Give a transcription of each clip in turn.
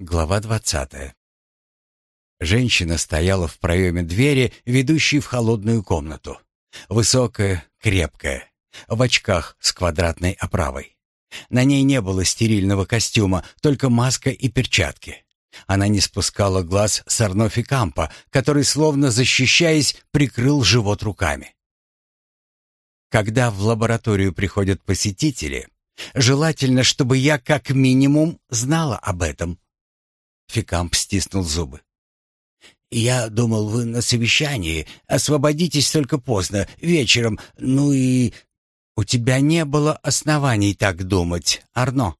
Глава двадцатая. Женщина стояла в проеме двери, ведущей в холодную комнату. Высокая, крепкая, в очках с квадратной оправой. На ней не было стерильного костюма, только маска и перчатки. Она не спускала глаз с Арнофи Кампа, который, словно защищаясь, прикрыл живот руками. Когда в лабораторию приходят посетители, желательно, чтобы я как минимум знала об этом, Фикамп стиснул зубы. «Я думал, вы на совещании. Освободитесь только поздно, вечером. Ну и...» «У тебя не было оснований так думать, Арно».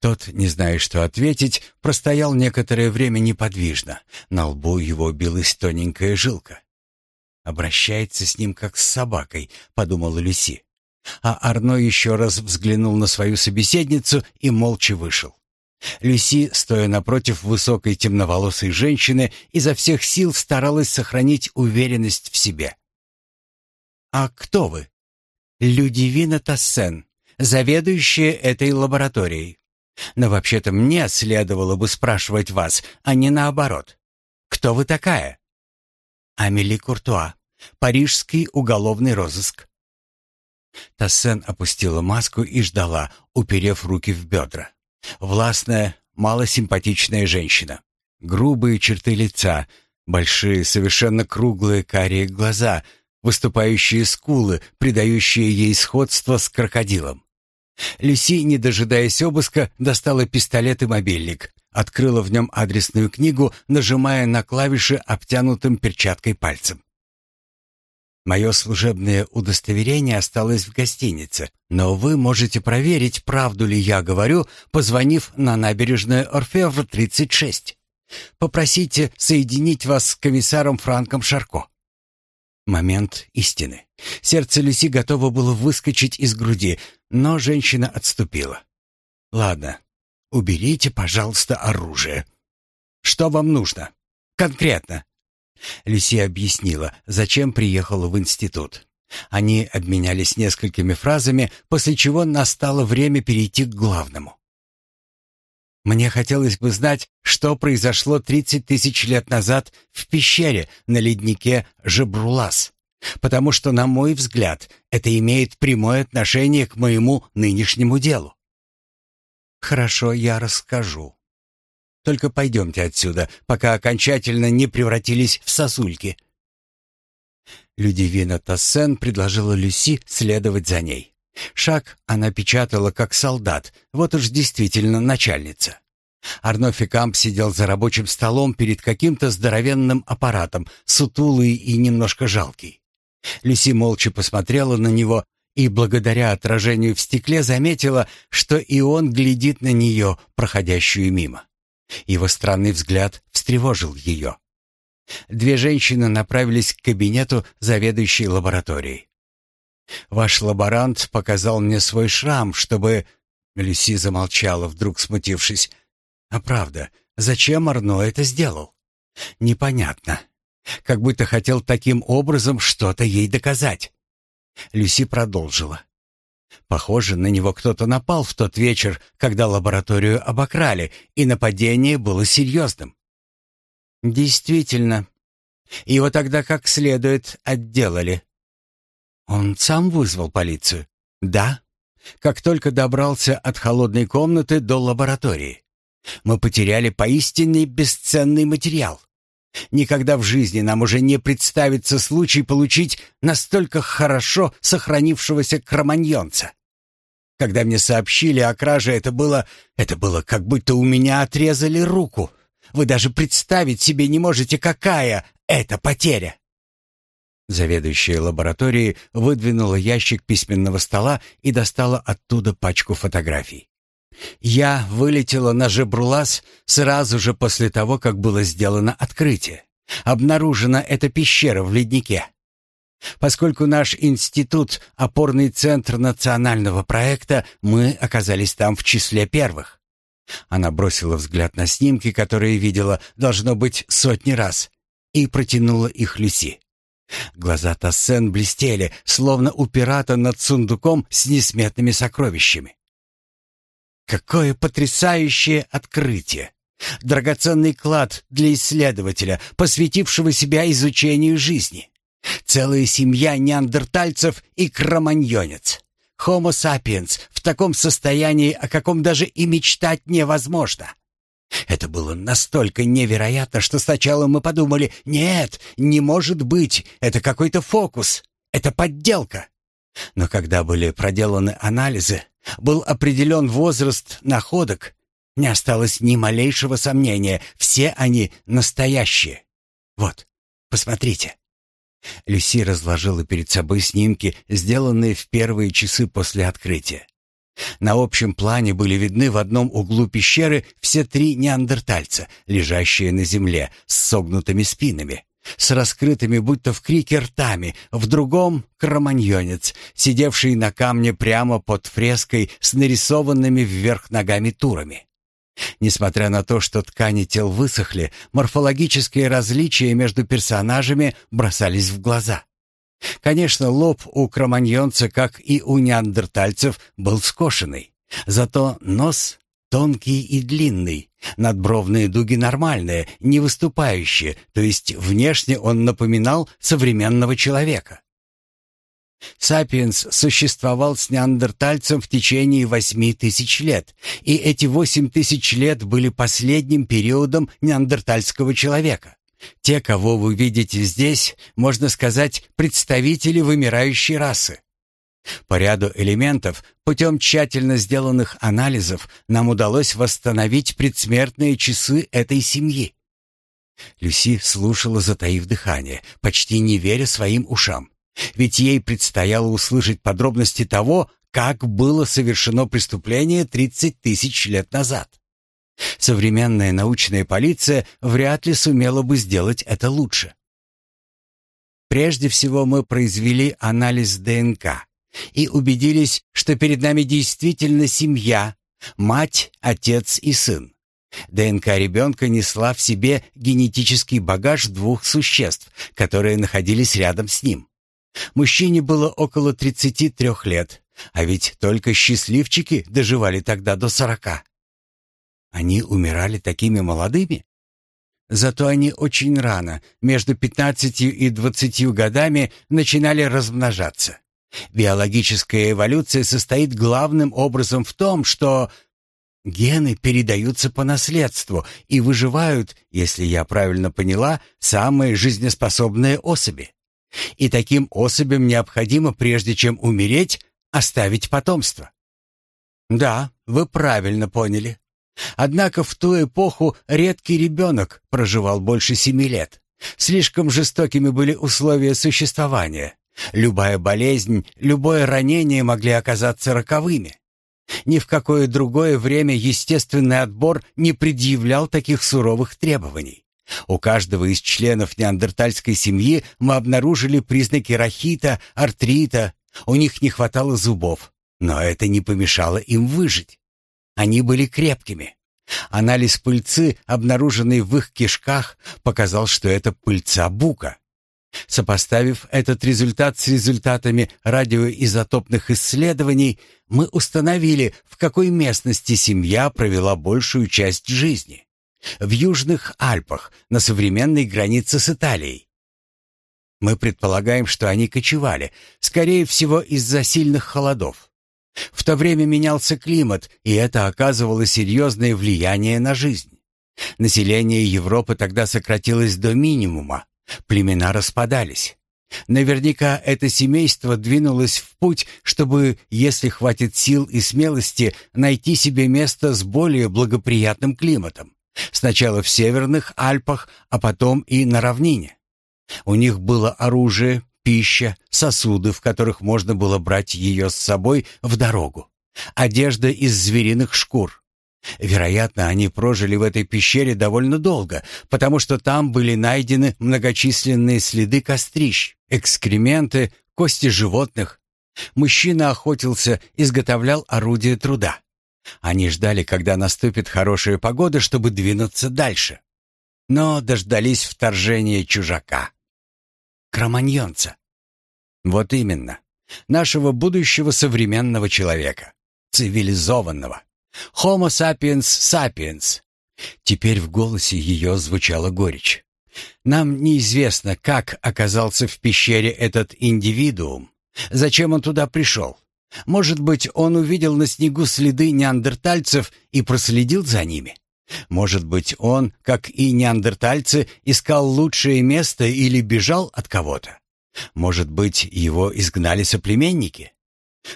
Тот, не зная, что ответить, простоял некоторое время неподвижно. На лбу его билась тоненькая жилка. «Обращается с ним, как с собакой», — подумала Люси. А Арно еще раз взглянул на свою собеседницу и молча вышел. Люси, стоя напротив высокой темноволосой женщины, изо всех сил старалась сохранить уверенность в себе. «А кто вы?» «Людивина Тассен, заведующая этой лабораторией. Но вообще-то мне следовало бы спрашивать вас, а не наоборот. Кто вы такая?» «Амели Куртуа, парижский уголовный розыск». Тассен опустила маску и ждала, уперев руки в бедра. Властная, малосимпатичная женщина. Грубые черты лица, большие, совершенно круглые карие глаза, выступающие скулы, придающие ей сходство с крокодилом. Люси, не дожидаясь обыска, достала пистолет и мобильник, открыла в нем адресную книгу, нажимая на клавиши обтянутым перчаткой пальцем. Мое служебное удостоверение осталось в гостинице, но вы можете проверить, правду ли я говорю, позвонив на набережную Орфевр 36. Попросите соединить вас с комиссаром Франком Шарко. Момент истины. Сердце Люси готово было выскочить из груди, но женщина отступила. Ладно, уберите, пожалуйста, оружие. Что вам нужно? Конкретно. Люси объяснила, зачем приехала в институт. Они обменялись несколькими фразами, после чего настало время перейти к главному. Мне хотелось бы знать, что произошло 30 тысяч лет назад в пещере на леднике Жебрулас, потому что, на мой взгляд, это имеет прямое отношение к моему нынешнему делу. Хорошо, я расскажу. Только пойдемте отсюда, пока окончательно не превратились в сосульки». Людивина Тассен предложила Люси следовать за ней. Шаг она печатала как солдат, вот уж действительно начальница. Арно Фикамп сидел за рабочим столом перед каким-то здоровенным аппаратом, сутулый и немножко жалкий. Люси молча посмотрела на него и благодаря отражению в стекле заметила, что и он глядит на нее, проходящую мимо. Его странный взгляд встревожил ее. Две женщины направились к кабинету заведующей лабораторией. «Ваш лаборант показал мне свой шрам, чтобы...» Люси замолчала, вдруг смутившись. «А правда, зачем Арно это сделал?» «Непонятно. Как будто хотел таким образом что-то ей доказать». Люси продолжила. Похоже, на него кто-то напал в тот вечер, когда лабораторию обокрали, и нападение было серьезным. Действительно. Его тогда как следует отделали. Он сам вызвал полицию? Да. Как только добрался от холодной комнаты до лаборатории. Мы потеряли поистине бесценный материал. Никогда в жизни нам уже не представится случай получить настолько хорошо сохранившегося кроманьонца. Когда мне сообщили о краже, это было... Это было как будто у меня отрезали руку. Вы даже представить себе не можете, какая это потеря. Заведующая лабораторией выдвинула ящик письменного стола и достала оттуда пачку фотографий. Я вылетела на Жебрулас сразу же после того, как было сделано открытие. Обнаружена эта пещера в леднике. Поскольку наш институт — опорный центр национального проекта, мы оказались там в числе первых. Она бросила взгляд на снимки, которые видела, должно быть, сотни раз, и протянула их Люси. Глаза Тассен блестели, словно у пирата над сундуком с несметными сокровищами. Какое потрясающее открытие! Драгоценный клад для исследователя, посвятившего себя изучению жизни. Целая семья неандертальцев и кроманьонец. Homo sapiens в таком состоянии, о каком даже и мечтать невозможно. Это было настолько невероятно, что сначала мы подумали, нет, не может быть, это какой-то фокус, это подделка. Но когда были проделаны анализы, был определен возраст находок, не осталось ни малейшего сомнения, все они настоящие. Вот, посмотрите. Люси разложила перед собой снимки, сделанные в первые часы после открытия. На общем плане были видны в одном углу пещеры все три неандертальца, лежащие на земле, с согнутыми спинами, с раскрытыми будто в крике ртами, в другом — кроманьонец, сидевший на камне прямо под фреской с нарисованными вверх ногами турами. Несмотря на то, что ткани тел высохли, морфологические различия между персонажами бросались в глаза. Конечно, лоб у кроманьонца, как и у неандертальцев, был скошенный. Зато нос тонкий и длинный, надбровные дуги нормальные, не выступающие, то есть внешне он напоминал современного человека. Сапиенс существовал с неандертальцем в течение восьми тысяч лет, и эти восемь тысяч лет были последним периодом неандертальского человека. Те, кого вы видите здесь, можно сказать, представители вымирающей расы. По ряду элементов, путем тщательно сделанных анализов, нам удалось восстановить предсмертные часы этой семьи. Люси слушала, затаив дыхание, почти не веря своим ушам. Ведь ей предстояло услышать подробности того, как было совершено преступление 30 тысяч лет назад. Современная научная полиция вряд ли сумела бы сделать это лучше. Прежде всего мы произвели анализ ДНК и убедились, что перед нами действительно семья, мать, отец и сын. ДНК ребенка несла в себе генетический багаж двух существ, которые находились рядом с ним. Мужчине было около 33 лет, а ведь только счастливчики доживали тогда до 40. Они умирали такими молодыми? Зато они очень рано, между 15 и 20 годами, начинали размножаться. Биологическая эволюция состоит главным образом в том, что гены передаются по наследству и выживают, если я правильно поняла, самые жизнеспособные особи. И таким особям необходимо, прежде чем умереть, оставить потомство. Да, вы правильно поняли. Однако в ту эпоху редкий ребенок проживал больше семи лет. Слишком жестокими были условия существования. Любая болезнь, любое ранение могли оказаться роковыми. Ни в какое другое время естественный отбор не предъявлял таких суровых требований. У каждого из членов неандертальской семьи мы обнаружили признаки рахита, артрита. У них не хватало зубов, но это не помешало им выжить. Они были крепкими. Анализ пыльцы, обнаруженный в их кишках, показал, что это пыльца бука. Сопоставив этот результат с результатами радиоизотопных исследований, мы установили, в какой местности семья провела большую часть жизни. В Южных Альпах, на современной границе с Италией. Мы предполагаем, что они кочевали, скорее всего, из-за сильных холодов. В то время менялся климат, и это оказывало серьезное влияние на жизнь. Население Европы тогда сократилось до минимума, племена распадались. Наверняка это семейство двинулось в путь, чтобы, если хватит сил и смелости, найти себе место с более благоприятным климатом. Сначала в северных Альпах, а потом и на равнине. У них было оружие, пища, сосуды, в которых можно было брать ее с собой в дорогу, одежда из звериных шкур. Вероятно, они прожили в этой пещере довольно долго, потому что там были найдены многочисленные следы кострищ, экскременты, кости животных. Мужчина охотился, изготовлял орудия труда. Они ждали, когда наступит хорошая погода, чтобы двинуться дальше. Но дождались вторжения чужака кроманьонца. Вот именно. Нашего будущего современного человека. Цивилизованного. Homo sapiens sapiens. Теперь в голосе ее звучала горечь. Нам неизвестно, как оказался в пещере этот индивидуум, зачем он туда пришел. Может быть, он увидел на снегу следы неандертальцев и проследил за ними. Может быть, он, как и неандертальцы, искал лучшее место или бежал от кого-то. Может быть, его изгнали соплеменники.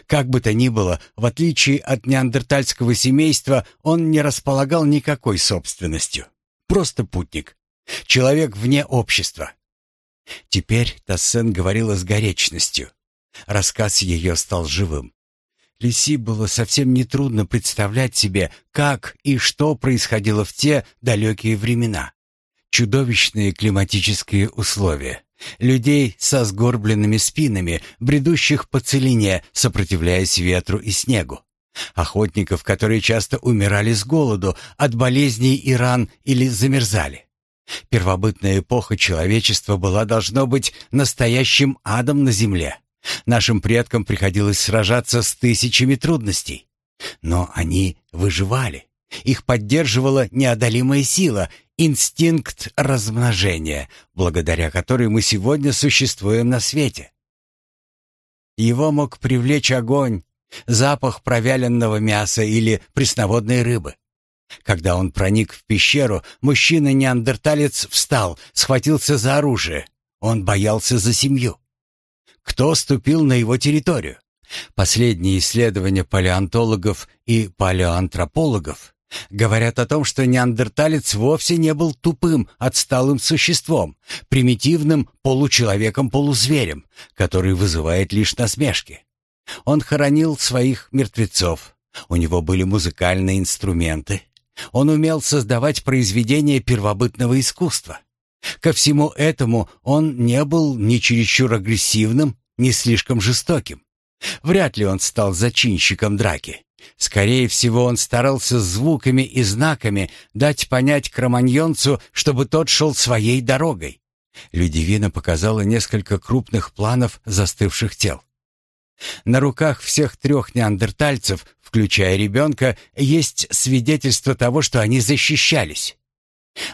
Как бы то ни было, в отличие от неандертальского семейства, он не располагал никакой собственностью. Просто путник. Человек вне общества. Теперь Тассен говорила с горечностью. Рассказ ее стал живым. Лиси было совсем нетрудно представлять себе, как и что происходило в те далекие времена. Чудовищные климатические условия. Людей со сгорбленными спинами, бредущих по целине, сопротивляясь ветру и снегу. Охотников, которые часто умирали с голоду, от болезней и ран или замерзали. Первобытная эпоха человечества была, должно быть, настоящим адом на земле. Нашим предкам приходилось сражаться с тысячами трудностей. Но они выживали. Их поддерживала неодолимая сила, инстинкт размножения, благодаря которой мы сегодня существуем на свете. Его мог привлечь огонь, запах провяленного мяса или пресноводной рыбы. Когда он проник в пещеру, мужчина-неандерталец встал, схватился за оружие. Он боялся за семью. Кто ступил на его территорию? Последние исследования палеонтологов и палеоантропологов говорят о том, что неандерталец вовсе не был тупым, отсталым существом, примитивным получеловеком-полузверем, который вызывает лишь насмешки. Он хоронил своих мертвецов. У него были музыкальные инструменты. Он умел создавать произведения первобытного искусства. Ко всему этому он не был ни чересчур агрессивным, ни слишком жестоким. Вряд ли он стал зачинщиком драки. Скорее всего, он старался звуками и знаками дать понять кроманьонцу, чтобы тот шел своей дорогой. Людивина показала несколько крупных планов застывших тел. На руках всех трех неандертальцев, включая ребенка, есть свидетельство того, что они защищались.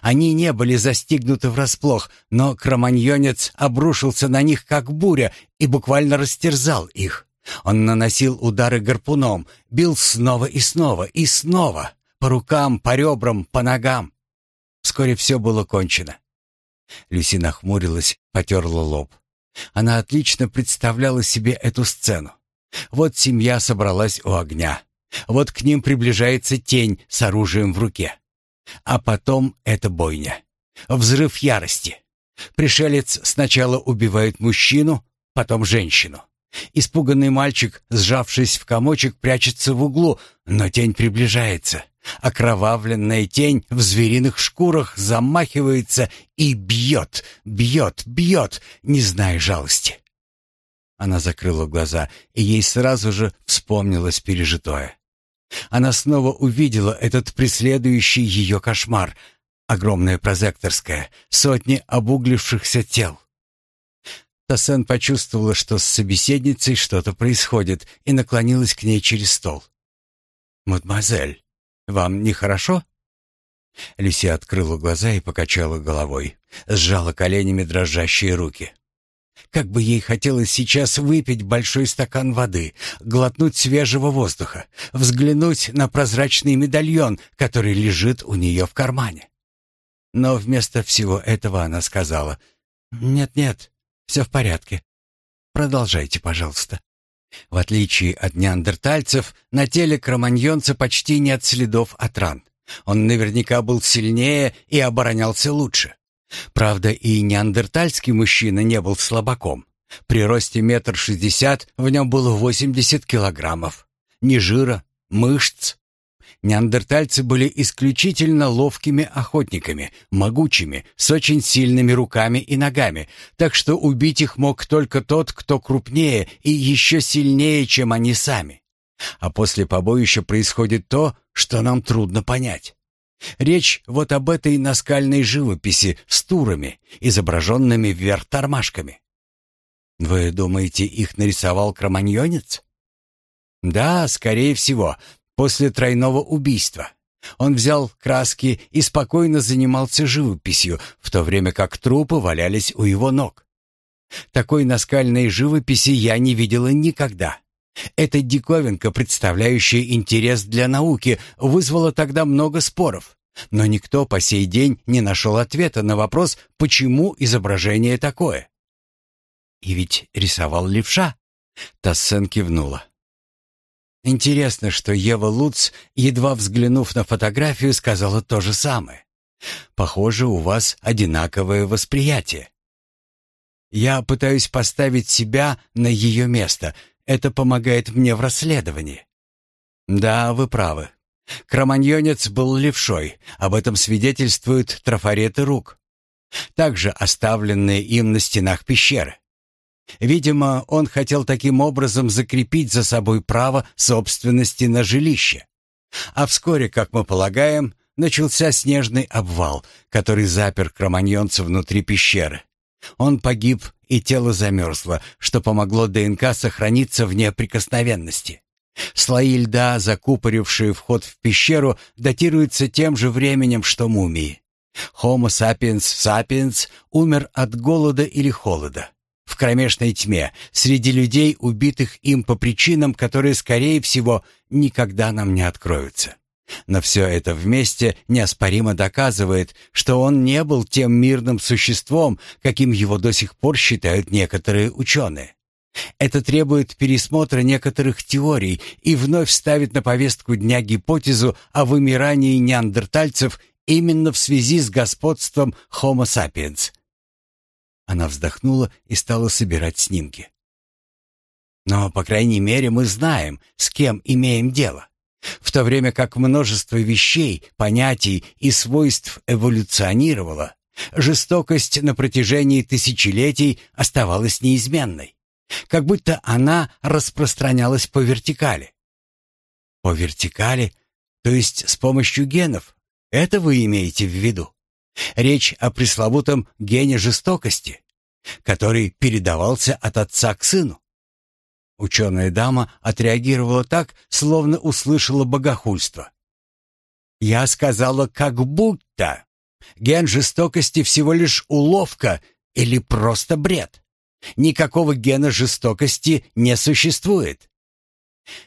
Они не были застигнуты врасплох, но кроманьонец обрушился на них как буря и буквально растерзал их. Он наносил удары гарпуном, бил снова и снова и снова, по рукам, по ребрам, по ногам. Вскоре все было кончено. Люси нахмурилась, потерла лоб. Она отлично представляла себе эту сцену. Вот семья собралась у огня. Вот к ним приближается тень с оружием в руке. А потом это бойня. Взрыв ярости. Пришелец сначала убивает мужчину, потом женщину. Испуганный мальчик, сжавшись в комочек, прячется в углу, но тень приближается. Окровавленная тень в звериных шкурах замахивается и бьет, бьет, бьет, не зная жалости. Она закрыла глаза, и ей сразу же вспомнилось пережитое. Она снова увидела этот преследующий ее кошмар. Огромная прозекторская, сотни обуглившихся тел. Тассен почувствовала, что с собеседницей что-то происходит, и наклонилась к ней через стол. «Мадемуазель, вам нехорошо?» Люси открыла глаза и покачала головой, сжала коленями дрожащие руки. Как бы ей хотелось сейчас выпить большой стакан воды, глотнуть свежего воздуха, взглянуть на прозрачный медальон, который лежит у нее в кармане. Но вместо всего этого она сказала, «Нет-нет, все в порядке. Продолжайте, пожалуйста». В отличие от неандертальцев, на теле кроманьонца почти нет следов от ран. Он наверняка был сильнее и оборонялся лучше. Правда, и неандертальский мужчина не был слабаком. При росте метр шестьдесят в нем было восемьдесят килограммов. Ни жира, мышц. Неандертальцы были исключительно ловкими охотниками, могучими, с очень сильными руками и ногами, так что убить их мог только тот, кто крупнее и еще сильнее, чем они сами. А после побоища происходит то, что нам трудно понять. Речь вот об этой наскальной живописи с турами, изображенными вверх тормашками. Вы думаете, их нарисовал кроманьонец? Да, скорее всего, после тройного убийства. Он взял краски и спокойно занимался живописью, в то время как трупы валялись у его ног. Такой наскальной живописи я не видела никогда. Эта диковинка, представляющая интерес для науки, вызвала тогда много споров. Но никто по сей день не нашел ответа на вопрос, почему изображение такое. «И ведь рисовал левша?» Тассен кивнула. Интересно, что Ева Луц, едва взглянув на фотографию, сказала то же самое. Похоже, у вас одинаковое восприятие. Я пытаюсь поставить себя на ее место. Это помогает мне в расследовании. Да, вы правы. Кроманьонец был левшой. Об этом свидетельствуют трафареты рук, также оставленные им на стенах пещеры. Видимо, он хотел таким образом закрепить за собой право собственности на жилище. А вскоре, как мы полагаем, начался снежный обвал, который запер кроманьонца внутри пещеры. Он погиб, и тело замерзло, что помогло ДНК сохраниться в неприкосновенности. Слои льда, закупорившие вход в пещеру, датируются тем же временем, что мумии. Homo sapiens sapiens умер от голода или холода. В кромешной тьме, среди людей, убитых им по причинам, которые, скорее всего, никогда нам не откроются. Но все это вместе неоспоримо доказывает, что он не был тем мирным существом, каким его до сих пор считают некоторые ученые. Это требует пересмотра некоторых теорий и вновь ставит на повестку дня гипотезу о вымирании неандертальцев именно в связи с господством Homo sapiens. Она вздохнула и стала собирать снимки. Но, по крайней мере, мы знаем, с кем имеем дело в то время как множество вещей, понятий и свойств эволюционировало, жестокость на протяжении тысячелетий оставалась неизменной, как будто она распространялась по вертикали. По вертикали, то есть с помощью генов, это вы имеете в виду? Речь о пресловутом гене жестокости, который передавался от отца к сыну. Ученая дама отреагировала так, словно услышала богохульство. «Я сказала, как будто. Ген жестокости всего лишь уловка или просто бред. Никакого гена жестокости не существует».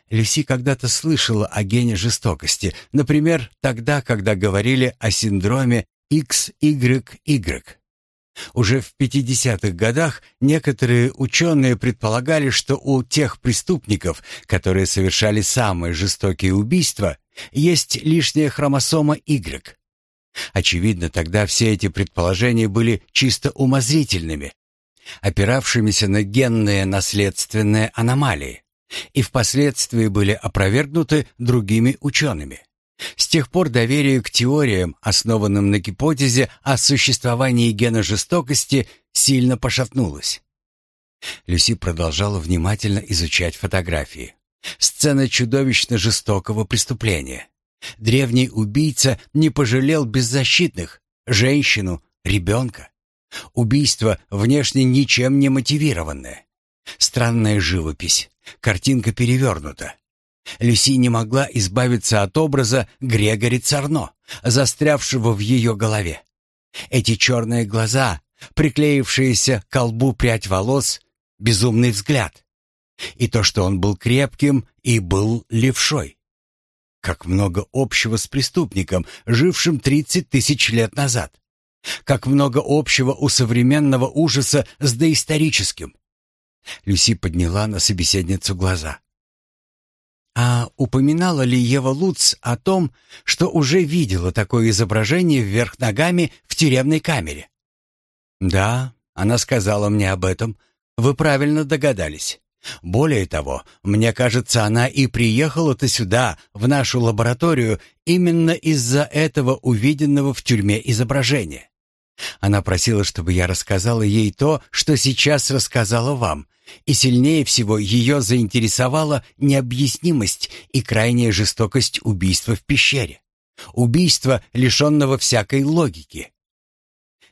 Люси когда-то слышала о гене жестокости, например, тогда, когда говорили о синдроме XYY. Уже в 50-х годах некоторые ученые предполагали, что у тех преступников, которые совершали самые жестокие убийства, есть лишняя хромосома Y. Очевидно, тогда все эти предположения были чисто умозрительными, опиравшимися на генные наследственные аномалии, и впоследствии были опровергнуты другими учеными. С тех пор доверие к теориям, основанным на гипотезе о существовании гена жестокости, сильно пошатнулось. Люси продолжала внимательно изучать фотографии. Сцена чудовищно жестокого преступления. Древний убийца не пожалел беззащитных, женщину, ребенка. Убийство внешне ничем не мотивированное. Странная живопись. Картинка перевернута. Люси не могла избавиться от образа Грегори Царно, застрявшего в ее голове. Эти черные глаза, приклеившиеся к колбу прядь волос, безумный взгляд. И то, что он был крепким и был левшой. Как много общего с преступником, жившим 30 тысяч лет назад. Как много общего у современного ужаса с доисторическим. Люси подняла на собеседницу глаза. А упоминала ли Ева Луц о том, что уже видела такое изображение вверх ногами в тюремной камере? Да, она сказала мне об этом. Вы правильно догадались. Более того, мне кажется, она и приехала-то сюда, в нашу лабораторию, именно из-за этого увиденного в тюрьме изображения. Она просила, чтобы я рассказала ей то, что сейчас рассказала вам, и сильнее всего ее заинтересовала необъяснимость и крайняя жестокость убийства в пещере. Убийство, лишенного всякой логики.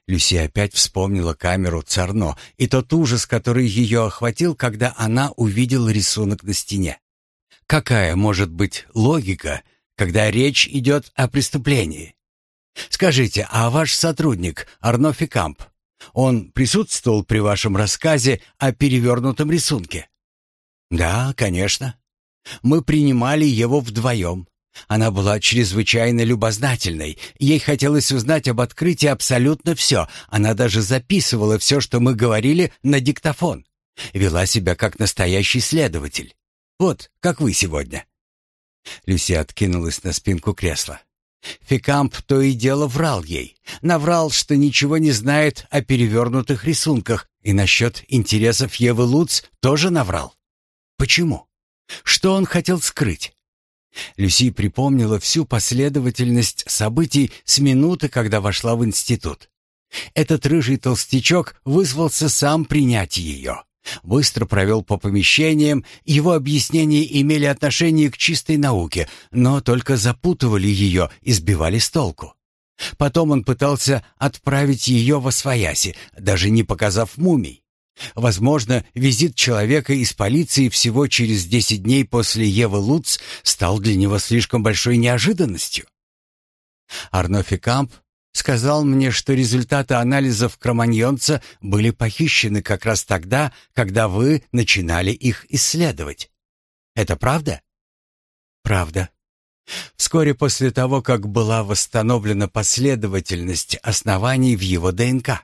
Люси опять вспомнила камеру Царно и тот ужас, который ее охватил, когда она увидела рисунок на стене. Какая может быть логика, когда речь идет о преступлении. Скажите, а ваш сотрудник Арно Фикамп, он присутствовал при вашем рассказе о перевернутом рисунке? Да, конечно. Мы принимали его вдвоем. Она была чрезвычайно любознательной. Ей хотелось узнать об открытии абсолютно все. Она даже записывала все, что мы говорили, на диктофон. Вела себя как настоящий следователь. Вот, как вы сегодня. Люси откинулась на спинку кресла. Фикамп то и дело врал ей. Наврал, что ничего не знает о перевернутых рисунках, и насчет интересов Евы Луц тоже наврал. Почему? Что он хотел скрыть? Люси припомнила всю последовательность событий с минуты, когда вошла в институт. Этот рыжий толстячок вызвался сам принять ее. Быстро провел по помещениям, его объяснения имели отношение к чистой науке, но только запутывали ее и сбивали с толку. Потом он пытался отправить ее во свояси, даже не показав мумий. Возможно, визит человека из полиции всего через десять дней после Евы Луц стал для него слишком большой неожиданностью. Арнофи Камп сказал мне, что результаты анализов кроманьонца были похищены как раз тогда, когда вы начинали их исследовать. Это правда? Правда. Вскоре после того, как была восстановлена последовательность оснований в его ДНК.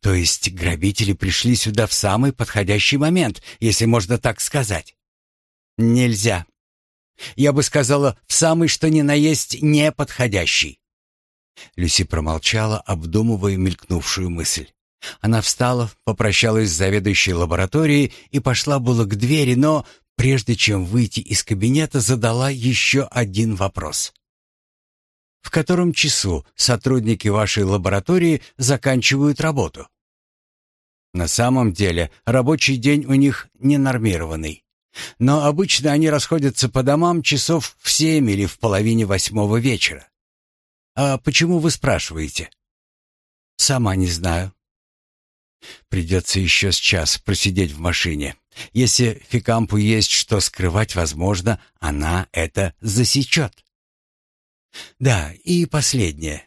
То есть грабители пришли сюда в самый подходящий момент, если можно так сказать. Нельзя. Я бы сказала, в самый что ни на есть неподходящий. Люси промолчала, обдумывая мелькнувшую мысль. Она встала, попрощалась с заведующей лабораторией и пошла было к двери, но, прежде чем выйти из кабинета, задала еще один вопрос. «В котором часу сотрудники вашей лаборатории заканчивают работу?» На самом деле рабочий день у них ненормированный. Но обычно они расходятся по домам часов в семь или в половине восьмого вечера. «А почему вы спрашиваете?» «Сама не знаю». «Придется еще с час просидеть в машине. Если Фикампу есть что скрывать, возможно, она это засечет». «Да, и последнее.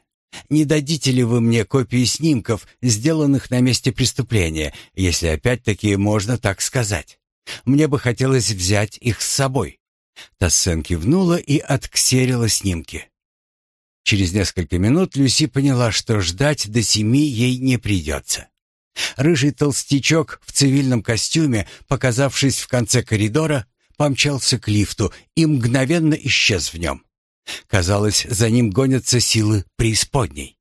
Не дадите ли вы мне копии снимков, сделанных на месте преступления, если опять-таки можно так сказать? Мне бы хотелось взять их с собой». Тассен кивнула и отксерила снимки. Через несколько минут Люси поняла, что ждать до семи ей не придется. Рыжий толстячок в цивильном костюме, показавшись в конце коридора, помчался к лифту и мгновенно исчез в нем. Казалось, за ним гонятся силы преисподней.